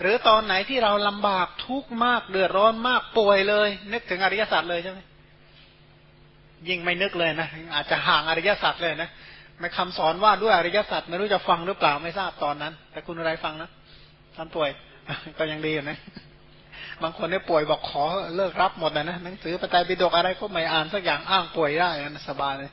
หรือตอนไหนที่เราลำบากทุกข์มากเดือดร้อนมากป่วยเลย นึกถึงอริยสัจเลยใช่ไหมยิ่งไม่นึกเลยนะอาจจะห่างอริยสัจเลยนะไม่คำสอนว่าด้วยอริยสัจไม่รู้จะฟังหรือเปล่าไม่ทราบตอนนั้น แต่คุณอะไรฟังนะท่านป่วยก็ยังดีอยู่นะ บางคนเนี่ยป่วยบอกขอเลิกรับหมดนะนะหนังสือปไตยปิฎกอะไรก็ไม่อ่านสักอย่างอ้างป่วยได้นะสบายเลย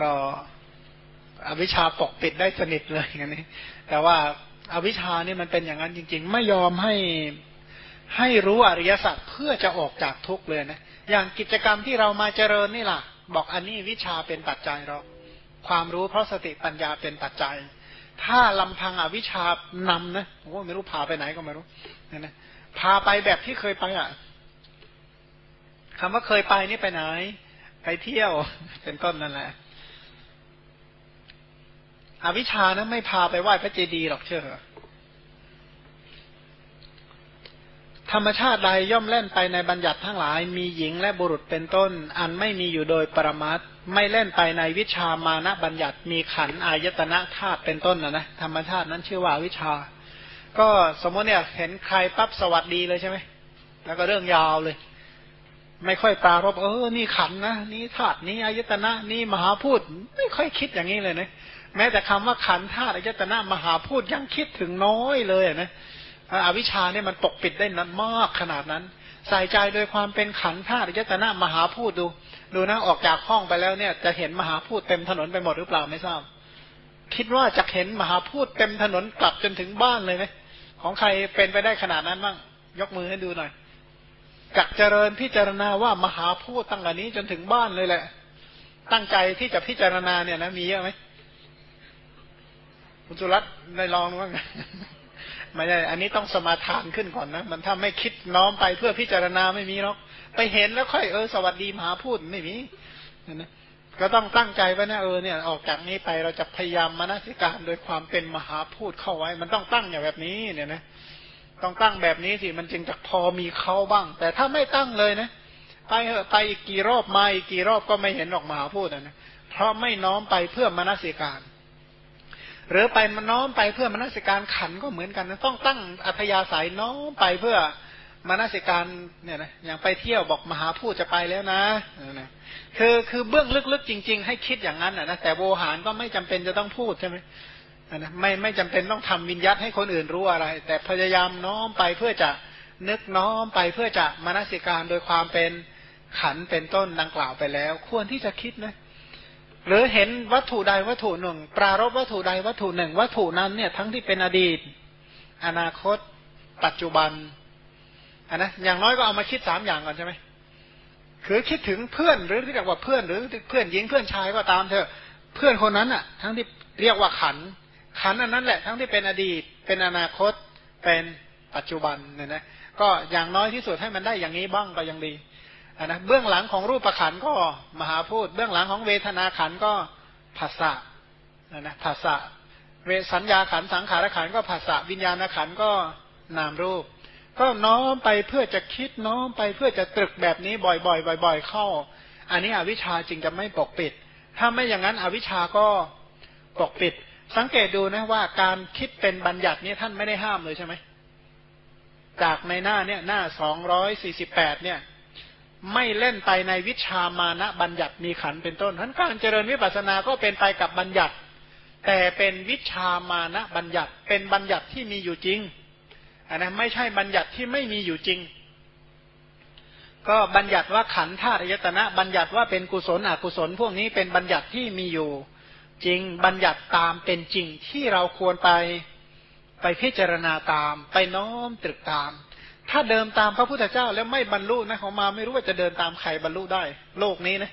ก็อวิชชาปกปิดได้สนิทเลยอย่างนี้แต่ว่า อวิชชาเนี่ยมันเป็นอย่างนั้นจริง ๆ ไม่ยอมให้ให้รู้อริยสัจเพื่อจะออกจากทุกข์เลยนะ อย่างกิจกรรมที่เรามาเจริญนี่ล่ะ บอกอันนี้วิชาเป็นปัจจัยเราความรู้เพราะสติปัญญาเป็นปัจจัย ถ้าลำพังอวิชานำนะโอ้ไม่รู้พาไปไหนก็ไม่รู้นี่นะพาไปแบบที่เคยไปอะคำว่าเคยไปนี่ไปไหน ไปเที่ยวเป็นต้นนั่นแหละ อวิชานะไม่พาไปไหว้พระเจดีย์หรอกเชื่อธรรมชาติใดย่อมเล่นไปในบัญญัติทั้งหลาย มีหญิงและบุรุษเป็นต้น อันไม่มีอยู่โดยปรมัตไม่เล่นไปในวิชามานะบัญญัติมีขันอายตนะธาตุเป็นต้นนะนะธรรมชาตินั้นชื่อว่าวิชา ก็สมมติเนี่ยเห็นใครปั๊บสวัสดีเลยใช่ไหมแล้วก็เรื่องยาวเลย ไม่ค่อยปรารบเออ นี่ขันนะ นี่ธาตุนี่อายตนะ นี่มหาพูดไม่ค่อยคิดอย่างนี้เลยนะแม้แต่คำว่าขันธาตุอายตนะมหาพูดยังคิดถึงน้อยเลยนะอวิชชาเนี่ยมันปกปิดได้นั้นมากขนาดนั้น ใส่ใจโดยความเป็นขันธาตุอายตนะมหาพูดดู ดูนะออกจากห้องไปแล้วเนี่ย จะเห็นมหาพูดเต็มถนนไปหมดหรือเปล่าไม่ทราบ คิดว่าจะเห็นมหาพูดเต็มถนนกลับจนถึงบ้านเลยไหมของใครเป็นไปได้ขนาดนั้นบ้างยกมือให้ดูหน่อย จักเจริญพิจารณาว่ามหาพูดตั้งแต่นี้จนถึงบ้านเลยแหละ ตั้งใจที่จะพิจารณาเนี่ยนะมีเยอะไหมคุณสุรัตน์ได้ลองบ้างไม่ใช่อันนี้ต้องสมาทานขึ้นก่อนนะ มันถ้าไม่คิดน้อมไปเพื่อพิจารณาไม่มีหรอก ไปเห็นแล้วค่อยเออสวัสดีมหาพูดไม่มีนะก็ต้องตั้งใจไว้นะเออเนี่ยออกจากนี้ไปเราจะพยายามมานาสิการโดยความเป็นมหาพูดเข้าไว้ มันต้องตั้งอย่างแบบนี้เนี่ยนะ ต้องตั้งแบบนี้สิมันจึงจะพอมีเขาบ้าง แต่ถ้าไม่ตั้งเลยนะไปเหอะไปอีกกี่รอบมาอีกกี่รอบก็ไม่เห็นออกมาพูดนะเพราะไม่น้อมไปเพื่อมนสิการ หรือไปมันน้อมไปเพื่อมนสิการขันก็เหมือนกันนะต้องตั้งอัธยาศัยน้อมไปเพื่อมนสิการเนี่ยนะอย่างไปเที่ยวบอกมหาพูดจะไปแล้วนะนะคือคือเบื้องลึกๆจริง ๆ ให้คิดอย่างนั้นนะแต่โวหารก็ไม่จำเป็นจะต้องพูดใช่ไหม นะไม่ไม่จำเป็นต้องทำวิญญัตให้คนอื่นรู้อะไร แต่พยายามน้อมไปเพื่อจะนึกน้อมไปเพื่อจะมนสิการโดยความเป็นขันเป็นต้นดังกล่าวไปแล้ว ควรที่จะคิดนะหรือเห็นวัตถุใดวัตถุหนึ่ง ปรารบวัตถุใดวัตถุหนึ่ง วัตถุนั้นเนี่ยทั้งที่เป็นอดีต อนาคต ปัจจุบันอันนะอย่างน้อยก็เอามาคิดสามอย่างก่อนใช่ไหมคือคิดถึงเพื่อนหรือที่เรียกว่าเพื่อนหรือเพื่อนหญิงเพื่อนชายก็ตามเถอะ เพื่อนคนนั้นอะ ทั้งที่เรียกว่าขัน ขันอันนั้นแหละทั้งที่เป็นอดีต เป็นอนาคตเป็นปัจจุบันเนี่ยนะก็อย่างน้อยที่สุดให้มันได้อย่างนี้บ้างก็ยังดีนะเบื้องหลังของรูปขันก็มหาพูด เบื้องหลังของเวทนาขันก็ภาษะนะนะภาษะเวสัญญาขันสังขารขันก็ภาษะวิญญาณขันก็นามรูป ก็น้อมไปเพื่อจะคิดน้อมไปเพื่อจะตรึกแบบนี้บ่อยๆบ่อย ๆ เข้า อันนี้อวิชชาจริงจะไม่ปกปิด ถ้าไม่อย่างนั้นอวิชชาก็ปกปิด สังเกตดูนะว่าการคิดเป็นบัญญัตินี้ท่านไม่ได้ห้ามเลยใช่ไหมจากในหน้าเนี่ยหน้าสองร้อยสี่สิบแปดเนี่ย ไม่เล่นไปในวิชามานะบัญญัติมีขันเป็นต้นทั้นการเจริญวิปัสสนาก็เป็นไปกับบัญญัติ แต่เป็นวิชามานะบัญญัติเป็นบัญญัติที่มีอยู่จริงอันนั้นไม่ใช่บัญญัติที่ไม่มีอยู่จริง ก็บัญญัติว่าขันธาตุยตนะ บัญญัติว่าเป็นกุศลอกุศล พวกนี้เป็นบัญญัติที่มีอยู่ จริง บัญญัติตามเป็นจริงที่เราควรไปไปพิจารณาตาม ไปน้อมตรึกตาม ถ้าเดินตามพระพุทธเจ้าแล้วไม่บรรลุนะของมาไม่รู้ว่าจะเดินตามใครบรรลุได้ โลกนี้นะ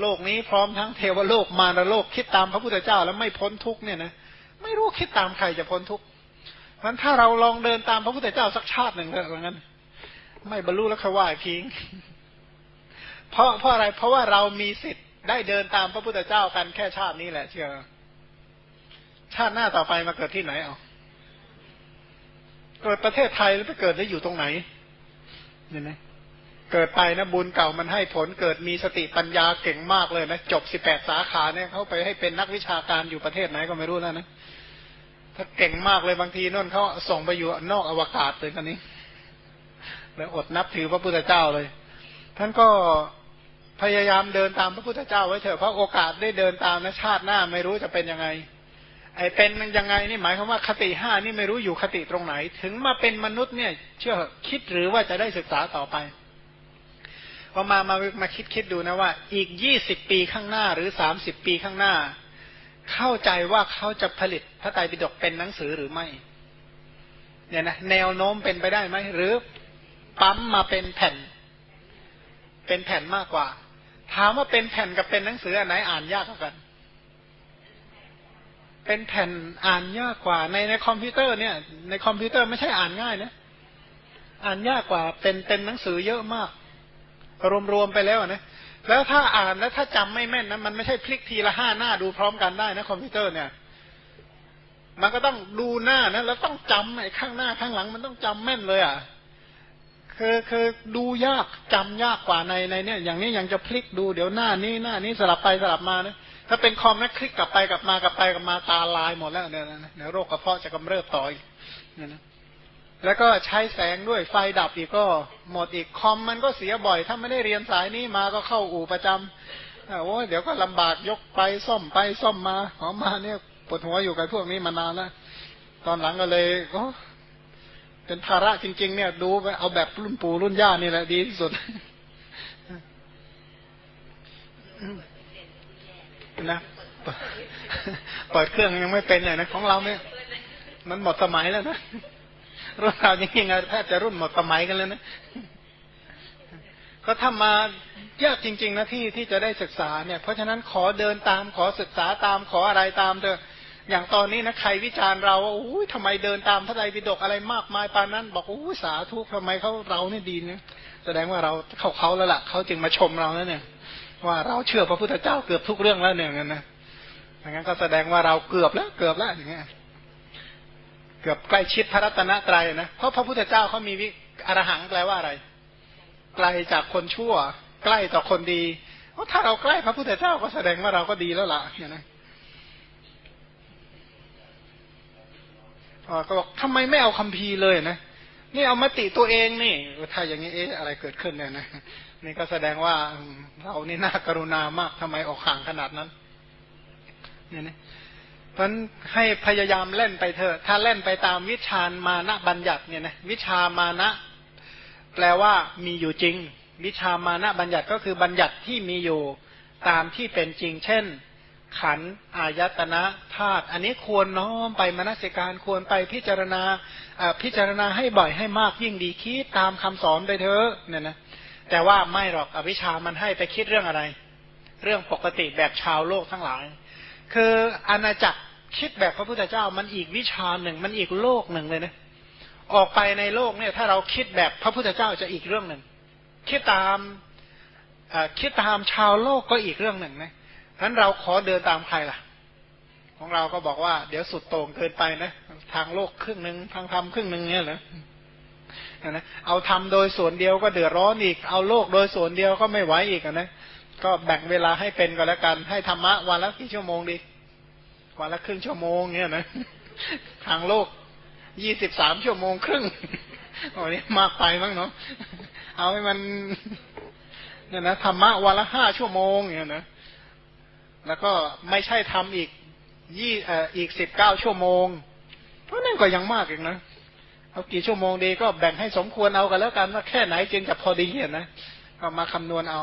โลกนี้พร้อมทั้งเทวโลกมารโลกคิดตามพระพุทธเจ้าแล้วไม่พ้นทุกเนี่ยนะไม่รู้คิดตามใครจะพ้นทุกมันถ้าเราลองเดินตามพระพุทธเจ้าสักชาติหนึ่งเถอะอย่างนั้น ไม่บรรลุแล้วขว่าพิงเพราะเพราะอะไรเพราะว่าเรามีสิทธิ์ ได้เดินตามพระพุทธเจ้ากันแค่ชาตินี้แหละเชื่อชาติหน้าต่อไปมาเกิดที่ไหนเอาเกิดประเทศไทยแล้วไปเกิดได้อยู่ตรงไหนเนี่ยนะเกิดไปนะบุญเก่ามันให้ผลเกิดมีสติปัญญาเก่งมากเลยนะจบสิบแปดสาขาเนี่ยเขาไปให้เป็นนักวิชาการอยู่ประเทศไหนก็ไม่รู้แล้วนะถ้าเก่งมากเลยบางทีนั่นเขาส่งไปอยู่นอกอวกาศเลยกันนี้แล้วอดนับถือพระพุทธเจ้าเลย ท่านก็ พยายามเดินตามพระพุทธเจ้าไว้เถอะเพราะโอกาสได้เดินตามนะชาติหน้าไม่รู้จะเป็นยังไง ไอ้เป็นยังไงนี่หมายความว่าคติห้านี่ไม่รู้อยู่คติตรงไหน ถึงมาเป็นมนุษย์เนี่ย เชื่อคิดหรือว่าจะได้ศึกษาต่อไปพอมามามาคิดคิดดูนะว่า อีกยี่สิบปีข้างหน้าหรือสามสิบปีข้างหน้า เข้าใจว่าเขาจะผลิตพระไตรปิฎกเป็นหนังสือหรือไม่ เนี่ยนะแนวโน้มเป็นไปได้ไหมหรือ ปั๊มมาเป็นแผ่น เป็นแผ่นมากกว่า ถามว่าเป็นแผ่นกับเป็นหนังสืออันไหนอ่านยากกว่ากัน เป็นแผ่นอ่านยากกว่า ในในคอมพิวเตอร์เนี่ย ในคอมพิวเตอร์ไม่ใช่อ่านง่ายนะอ่านยากกว่า เป็นเป็นหนังสือเยอะมาก รวมๆไปแล้วนะแล้วถ้าอ่านแล้วถ้าจำไม่แม่นนะมันไม่ใช่พลิกทีละห้าหน้าดูพร้อมกันได้นะคอมพิวเตอร์เนี่ย มันก็ต้องดูหน้านะแล้วต้องจำไอ้ข้างหน้าข้างหลัง มันต้องจำแม่นเลยอะ คือคือดูยากจำยากกว่าในในเนี่ย อย่างนี้ยังจะพลิกดูเดี๋ยวหน้านี้หน้านี้สลับไปสลับมานะถ้าเป็นคอมนะคลิกกลับไปกลับมากลับไปกลับมาตาลายหมดแล้วเนี่ยนะเดี๋ยวโรคกระเพาะจะกำเริบต่ออีกเนี่ยนะแล้วก็ใช้แสงด้วยไฟดับอีกก็หมดอีกคอมมันก็เสียบ่อย ถ้าไม่ได้เรียนสายนี้มาก็เข้าอู่ประจำโอ้เดี๋ยวก็ลำบากยกไปซ่อมไปซ่อมมาหอมาเนี่ยปวดหัวอยู่กับพวกนี้มานานแล้วตอนหลังก็เลยโอ้ เป็นภาระจริง ๆ เนี่ย ดูไปเอาแบบรุ่นปู่รุ่นย่านี่แหละดีที่สุดนะเปิดเครื่องยังไม่เป็นเลยนะของเราเนี่ย มันหมดสมัยแล้วนะรุ่นเราจริงๆแทบจะรุ่นหมดสมัยกันเลยนะก็ทำมายากจริง ๆนะที่ที่จะได้ศึกษาเนี่ย เพราะฉะนั้นขอเดินตามขอศึกษาตามขออะไรตามเถอะ อย่างตอนนี้นะใครวิจารณ์เราว่าอุ้ยทำไมเดินตามพระไตรปิฎกอะไรมากมายปานนั้น บอกอุ้ยสาธุทำไมเขาเราเนี่ยดีเนี่ยแสดงว่าเราเขาเขาแล้วล่ะเขาจึงมาชมเราแล้วเนี่ย ว่าเราเชื่อพระพุทธเจ้าเกือบทุกเรื่องแล้วเนี่ยงั้นนะอย่างนั้นก็แสดงว่าเราเกือบแล้วเกือบแล้วอย่างเงี้ยเกือบใกล้ชิดพระรัตนตรัยนะเพราะพระพุทธเจ้าเขามีวิอรหังแปลว่าอะไร ไกลจากคนชั่ว ใกล้ต่อคนดีเพราะถ้าเราใกล้พระพุทธเจ้าก็แสดงว่าเราก็ดีแล้วล่ะเนี่ยนะ ก็บอกทำไมไม่เอาคัมภีร์เลยนะนี่เอามาติตัวเองนี่ถ้าอย่างนี้เอ๊ะอะไรเกิดขึ้นเนี่ยนะนี่ก็แสดงว่าเรานี่น่ากรุณามากทำไมออกห่างขนาดนั้น เนี่ยนะเพราะให้พยายามเล่นไปเถอะถ้าเล่นไปตามวิชามานะบัญญัติเนี่ยนะวิชามานะ แปลว่ามีอยู่จริง วิชามานะบัญญัติก็คือบัญญัติที่มีอยู่ตามที่เป็นจริง เช่น ขันอายตนะธาตุอันนี้ควรน้อมไปมนสิการควรไปพิจารณาพิจารณาให้บ่อยให้มากยิ่งดีคิดตามคำสอนไปเถอะเนี่ยนะแต่ว่าไม่หรอกอวิชามันให้ไปคิดเรื่องอะไร เรื่องปกติแบบชาวโลกทั้งหลาย คืออาณาจักรคิดแบบพระพุทธเจ้ามันอีกวิชาหนึ่งมันอีกโลกหนึ่งเลยนะออกไปในโลกเนี่ยถ้าเราคิดแบบพระพุทธเจ้าจะอีกเรื่องหนึ่งคิดตามคิดตามชาวโลกก็อีกเรื่องหนึ่งนะ ฉะนั้นเราขอเดินตามใครล่ะ ของเราก็บอกว่าเดี๋ยวสุดโต่งเกินไปนะทางโลกครึ่งหนึ่งทางธรรมครึ่งหนึ่งเนี่ยเหรอนะเอาทำโดยส่วนเดียวก็เดือดร้อนอีก เอาโลกโดยส่วนเดียวก็ไม่ไหวอีกนะก็แบ่งเวลาให้เป็นก็แล้วกัน ให้ธรรมะวันละกี่ชั่วโมงดีวันละครึ่งชั่วโมงเนี่ยนะทางโลกยี่สิบสามชั่วโมงครึ่งโอ้นี่มากไปมั้งเนาะเอาให้มันเนี่ยนะธรรมะวันละห้าชั่วโมงเนี่ยนะ แล้วก็ไม่ใช่ทำอีกยี่เอ่ออีกสิบเก้าชั่วโมง เพราะนั่นก็ยังมากอีกนะเอากี่ชั่วโมงดีก็แบ่งให้สมควรเอากันแล้วกันว่าแค่ไหนจึงจะพอดีเห็นนะก็มาคำนวณเอา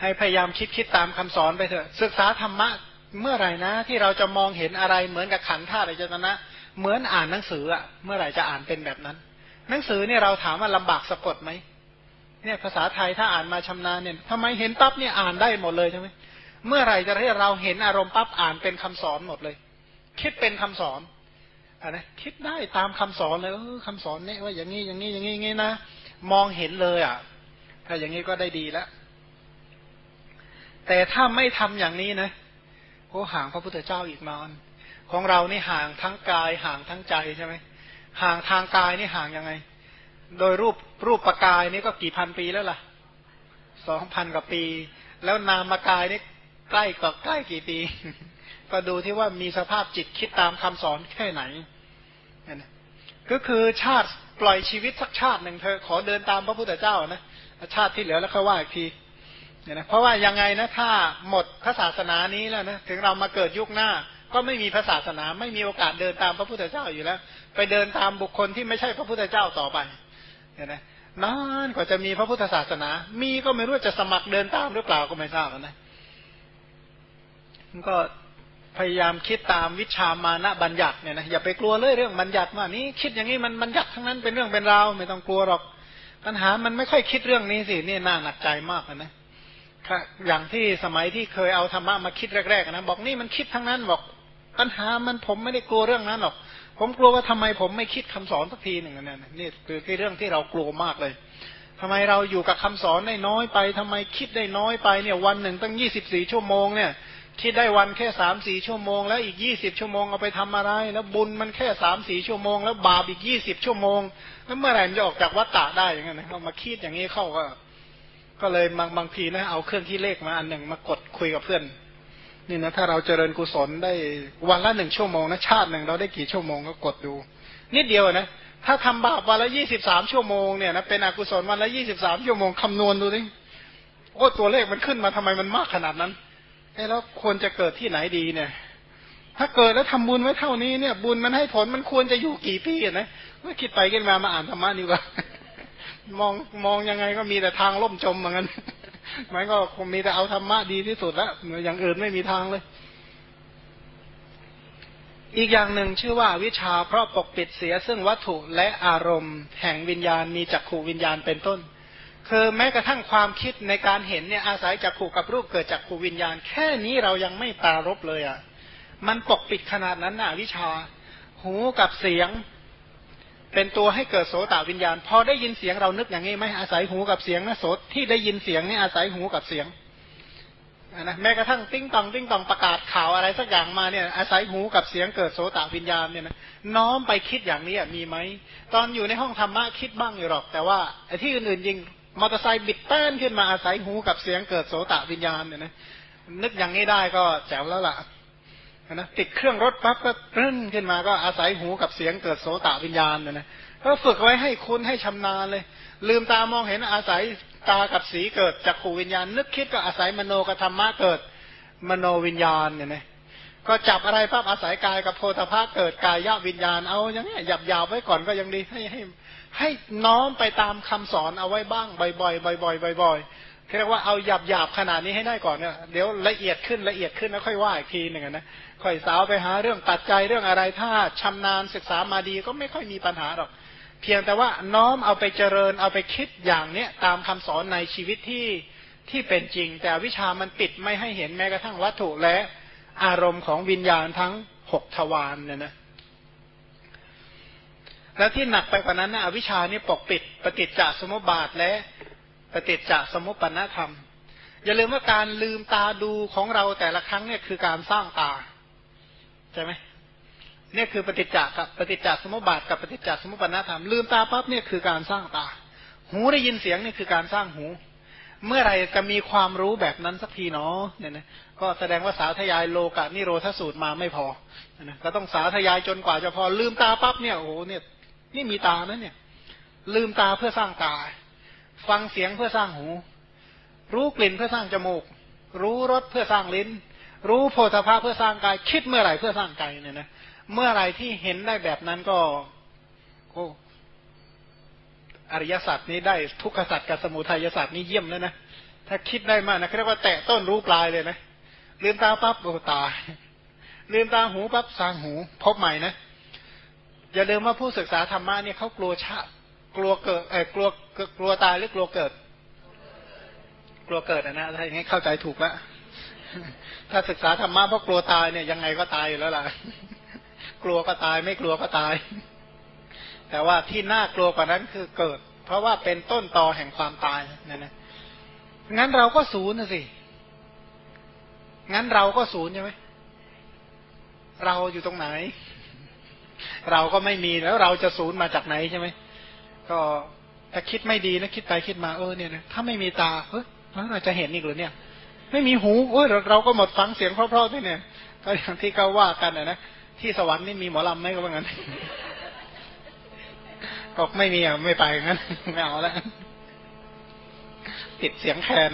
ให้พยายามคิดคิดตามคำสอนไปเถอะ ศึกษาธรรมะเมื่อไหร่นะที่เราจะมองเห็นอะไรเหมือนกับขันธ์ธาตุอจตนะเหมือนอ่านหนังสืออะเมื่อไหร่จะอ่านเป็นแบบนั้น หนังสือเนี่ยเราถามว่าลำบากสะกดไหม เนี่ยภาษาไทยถ้าอ่านมาชำนาญเนี่ยทำไมเห็นปั๊บเนี่ยอ่านได้หมดเลยใช่ไหมเมื่อไหร่จะให้เราเห็นอารมณ์ปั๊บอ่านเป็นคำสอนหมดเลย คิดเป็นคำสอนอ่านะคิดได้ตามคำสอนเลยเออคำสอนเนี่ยว่าอย่างนี้อย่างนี้อย่างนี้อย่างนี้นะมองเห็นเลยอะ ถ้าอย่างนี้ก็ได้ดีแล้วแต่ถ้าไม่ทำอย่างนี้นะโอห่างพระพุทธเจ้าอีกนานของเรานี่ห่างทั้งกายห่างทั้งใจใช่ไหมห่างทางกายนี่ห่างยังไง โดยรูปรูปประกายนี่ก็กี่พันปีแล้วล่ะสองพันกว่าปี แล้วนามกายนี่ใกล้กับใกล้กี่ปี ก็ดูที่ว่ามีสภาพจิตคิดตามคำสอนแค่ไหนนก็คือชาติปล่อยชีวิตสักชาติหนึ่งเธอขอเดินตามพระพุทธเจ้านะชาติที่เหลือแล้วค่อยว่าอีกทีเนี่ยนะเพราะว่ายังไงนะถ้าหมดพระศาสนานี้แล้วนะถึงเรามาเกิดยุคหน้า ก็ไม่มีพระศาสนา ไม่มีโอกาสเดินตามพระพุทธเจ้าอยู่แล้ว ไปเดินตามบุคคลที่ไม่ใช่พระพุทธเจ้าต่อไป เนี่ยนะนานกว่าจะมีพระพุทธศาสนา มีก็ไม่รู้จะสมัครเดินตามหรือเปล่าก็ไม่ทราบนะก็พยายามคิดตามวิชามานะบัญญัติเนี่ยนะอย่าไปกลัวเลยเรื่องบัญญัติว่านี้คิดอย่างนี้มันบัญญัติทั้งนั้นเป็นเรื่องเป็นราวไม่ต้องกลัวหรอก ปัญหามันไม่ค่อยคิดเรื่องนี้สินี่น่าหนักใจมากนะอย่างที่สมัยที่เคยเอาธรรมะมาคิดแรกๆนะบอกนี่มันคิดทั้งนั้นบอกปัญหามันผมไม่ได้กลัวเรื่องนั้นหรอก ผมกลัวว่าทำไมผมไม่คิดคำสอนสักทีหนึ่งนั่นนี่คือเรื่องที่เรากลัวมากเลยทำไมเราอยู่กับคำสอนได้น้อยไปทำไมคิดได้น้อยไปเนี่ย วันหนึ่งตั้งยี่สิบสี่ชั่วโมงเนี่ยคิดได้วันแค่สามสี่ชั่วโมง แล้วอีกยี่สิบชั่วโมงเอาไปทำอะไร แล้วบุญมันแค่สามสี่ชั่วโมง แล้วบาปอีกยี่สิบชั่วโมง แล้วเมื่อไหร่จะออกจากวัฏฏะได้อย่างเงี้ยเขามาคิดอย่างนี้เข้าก็ ก็เลยบางบางทีนะเอาเครื่องที่เลขมาอันหนึ่งมากดคุยกับเพื่อน นี่นะถ้าเราเจริญกุศลได้วันละหนึ่งชั่วโมงนะชาติหนึ่งเราได้กี่ชั่วโมงก็กดดู นิดเดียวนะถ้าทำบาปวันละยี่สิบสามชั่วโมงเนี่ยนะเป็นอกุศลวันละยี่สิบสามชั่วโมงคำนวณดูดิโอ้ตัวเลขมันขึ้นมาทำไมมันมากขนาดนั้นแล้วควรจะเกิดที่ไหนดีเนี่ย ถ้าเกิดแล้วทำบุญไว้เท่านี้เนี่ย บุญมันให้ผลมันควรจะอยู่กี่ปีนะเมื่อคิดไปกันมามาอ่านธรรมะดีกว่ามองมองยังไงก็มีแต่ทางล่มจมเหมือนกัน มันก็คงมีแต่เอาธรรมะดีที่สุดแล้วอย่างอื่นไม่มีทางเลย อีกอย่างหนึ่งชื่อว่าวิชาเพราะปกปิดเสียซึ่งวัตถุและอารมณ์ แห่งวิญญาณมีจักขูวิญญาณเป็นต้น คือแม้กระทั่งความคิดในการเห็นเนี่ยอาศัยจักขุกับรูปเกิดจักขุวิญญาณ แค่นี้เรายังไม่ปรารภเลยอะ มันปกปิดขนาดนั้นน่ะ อวิชชา หูกับเสียง เป็นตัวให้เกิดโสตวิญญาณ พอได้ยินเสียงเรานึกอย่างนี้ไหมอาศัยหูกับเสียงนะโสตที่ได้ยินเสียงนี่อาศัยหูกับเสียงนะแม้กระทั่งติ้งตองติ้งตองประกาศข่าวอะไรสักอย่างมาเนี่ย อาศัยหูกับเสียงเกิดโสตวิญญาณเนี่ยนะน้อมไปคิดอย่างนี้มีไหมตอนอยู่ในห้องธรรมะคิดบ้างอยู่หรอก แต่ว่าไอ้ที่อื่นๆยิงมอเตอร์ไซค์บิดแป้นขึ้นมาอาศัยหูกับเสียงเกิดโสตวิญญาณเนี่ยนะนึกอย่างนี้ได้ก็แจ๋วแล้วล่ะ นะติดเครื่องรถปั๊บก็รึ่นขึ้นมาก็อาศัยหูกับเสียงเกิดโสตวิญญาณเนี่ยนะก็ฝึกไว้ให้คุ้นให้ชำนาญเลย ลืมตามองเห็นอาศัยตากับสีเกิดจากขูวิญญาณ นึกคิดก็อาศัยมโนกับธรรมะเกิดมโนวิญญาณเนี่ยนะก็จับอะไรปั๊บอาศัยกายกับโพธาภาเกิดกายวิญญาณเอาอย่างนี้ยหยับยาวไว้ก่อนก็ยังดีให้ให้ให้น้อมไปตามคำสอนเอาไว้บ้างบ่อยๆบ่อยๆบ่อยๆ เรียกว่าเอาหยาบหยาบขนาดนี้ให้ได้ก่อนเนี่ยเดี๋ยวละเอียดขึ้นละเอียดขึ้นแล้วค่อยว่าอีกทีหนึ่งนะค่อยสาวไปหาเรื่องตัดใจเรื่องอะไรถ้าชำนาญศึกษามาดีก็ไม่ค่อยมีปัญหาหรอก เพียงแต่ว่าน้อมเอาไปเจริญเอาไปคิดอย่างเนี้ยตามคำสอนในชีวิตที่ที่เป็นจริง แต่วิชามันปิดไม่ให้เห็นแม้กระทั่งวัตถุและอารมณ์ของวิญญาณทั้งหกทวารเนี่ยนะแล้วที่หนักไปกว่านั้นนะอวิชานี่ปกปิดปฏิจจสมุปบาทและ ปฏิจจสมุปปนธรรม อย่าลืมว่าการลืมตาดูของเราแต่ละครั้งเนี่ยคือการสร้างตาใช่ไหมเนี่ยคือปฏิจจกับปฏิจจสมุปบาทกับปฏิจจสมุปปนธรรมลืมตาปั๊บเนี่ยคือการสร้างตา หูได้ยินเสียงนี่คือการสร้างหู เมื่อไรจะมีความรู้แบบนั้นสักทีเนาะเนี่ยนะก็แสดงว่าสาธยายโลกะนิโรธสูตรมาไม่พอนะก็ต้องสาธยายจนกว่าจะพอลืมตาปั๊บเนี่ยโอ้โหเนี่ย นี่มีตานะเนี่ย ลืมตาเพื่อสร้างตา ฟังเสียงเพื่อสร้างหู รู้กลิ่นเพื่อสร้างจมูก รู้รสเพื่อสร้างลิ้น รู้โพธภาเพื่อสร้างกาย คิดเมื่อไหร่เพื่อสร้างกายเนี่ยนะ เมื่อไหร่ที่เห็นได้แบบนั้นก็โอ้อริยสัจนี้ได้ทุกขสัจกับสมุทัยสัจนี้เยี่ยมแล้วนะ ถ้าคิดได้มากนะเรียกว่าแตะต้นรู้ปลายเลยนะลืมตาปั๊บโอ้ตาลืมตาหูปั๊บสร้างหูพบใหม่นะอย่าลืมว่าผู้ศึกษาธรรมะเนี่ยเขากลัวชากลัวเกิดเออกลัว กลัวตายหรือกลัวเกิด กลัวเกิดนะนะถ้าอย่างนี้เข้าใจถูกแล้วถ้าศึกษาธรรมะเพราะกลัวตายเนี่ยยังไงก็ตายอยู่แล้วล่ะ กลัวก็ตายไม่กลัวก็ตาย แต่ว่าที่น่ากลัวกว่านั้นคือเกิด เพราะว่าเป็นต้นตอแห่งความตายนั่นนะงั้นเราก็ศูนย์นะสิ งั้นเราก็ศูนย์ใช่ไหมเราอยู่ตรงไหน เราก็ไม่มีแล้วเราจะศูนย์มาจากไหนใช่ไหมก็ แต่คิดไม่ดีแล้วคิดไปคิดมาเออเนี่ยถ้าไม่มีตาเฮ้ยเราจะเห็นอีกหรือเนี่ย ไม่มีหูเออเราก็หมดฟังเสียงเพราะๆด้วยเนี่ย ก็อย่างที่เขาว่ากันนะที่สวรรค์นี่มีหมอลำไหมก็ว่างั้นก็ไม่มีอะไม่ไปงั้นไม่เอาแล้วติดเสียงแคน